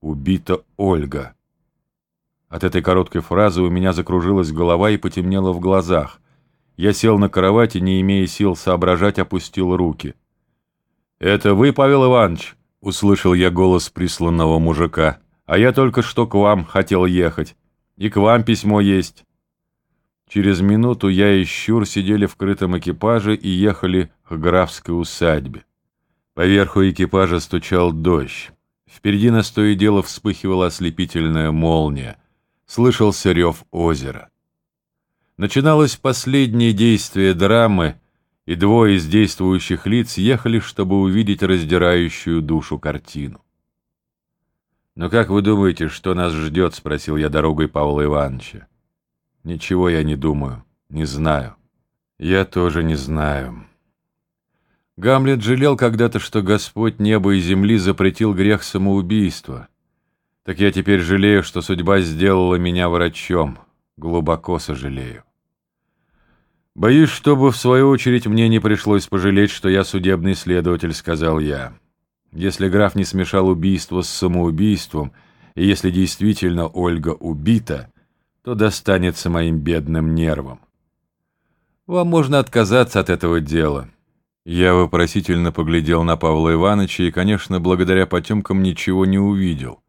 Убита Ольга. От этой короткой фразы у меня закружилась голова и потемнело в глазах. Я сел на кровати, не имея сил соображать, опустил руки. «Это вы, Павел Иванович?» — услышал я голос присланного мужика. «А я только что к вам хотел ехать. И к вам письмо есть». Через минуту я и Щур сидели в крытом экипаже и ехали к графской усадьбе. Поверху экипажа стучал дождь. Впереди нас то и дело вспыхивала ослепительная молния. Слышался рев озера. Начиналось последнее действие драмы, и двое из действующих лиц ехали, чтобы увидеть раздирающую душу картину. «Но как вы думаете, что нас ждет?» — спросил я дорогой Павла Ивановича. «Ничего я не думаю, не знаю. Я тоже не знаю». Гамлет жалел когда-то, что Господь неба и земли запретил грех самоубийства. Так я теперь жалею, что судьба сделала меня врачом. Глубоко сожалею. Боюсь, чтобы в свою очередь мне не пришлось пожалеть, что я судебный следователь, сказал я. Если граф не смешал убийство с самоубийством, и если действительно Ольга убита, то достанется моим бедным нервам. Вам можно отказаться от этого дела. Я вопросительно поглядел на Павла Ивановича и, конечно, благодаря потемкам ничего не увидел.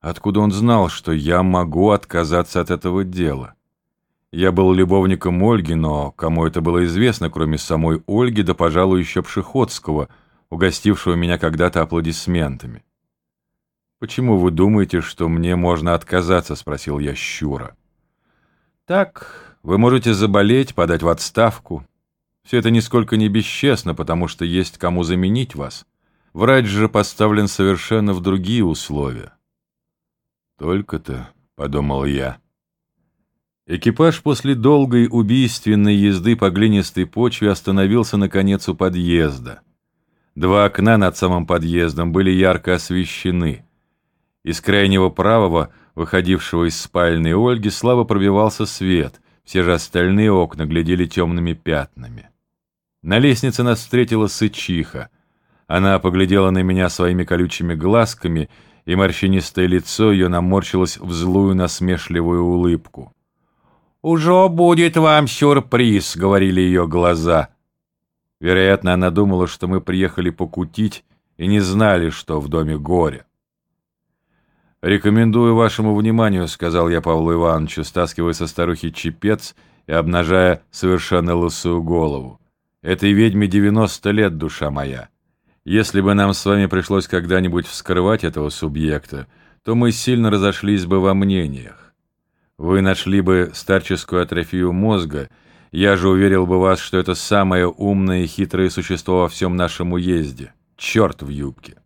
Откуда он знал, что я могу отказаться от этого дела? Я был любовником Ольги, но кому это было известно, кроме самой Ольги, да, пожалуй, еще Пшеходского, угостившего меня когда-то аплодисментами. «Почему вы думаете, что мне можно отказаться?» — спросил я Щура. «Так, вы можете заболеть, подать в отставку, все это нисколько не бесчестно, потому что есть кому заменить вас. Врач же поставлен совершенно в другие условия. Только-то, — подумал я. Экипаж после долгой убийственной езды по глинистой почве остановился, наконец, у подъезда. Два окна над самым подъездом были ярко освещены. Из крайнего правого, выходившего из спальни Ольги, слабо пробивался свет, все же остальные окна глядели темными пятнами. На лестнице нас встретила сычиха. Она поглядела на меня своими колючими глазками, и морщинистое лицо ее наморщилось в злую насмешливую улыбку. «Уже будет вам сюрприз», — говорили ее глаза. Вероятно, она думала, что мы приехали покутить и не знали, что в доме горе. «Рекомендую вашему вниманию», — сказал я Павлу Ивановичу, стаскивая со старухи чепец и обнажая совершенно лысую голову. Этой ведьме 90 лет, душа моя. Если бы нам с вами пришлось когда-нибудь вскрывать этого субъекта, то мы сильно разошлись бы во мнениях. Вы нашли бы старческую атрофию мозга, я же уверил бы вас, что это самое умное и хитрое существо во всем нашем уезде. Черт в юбке.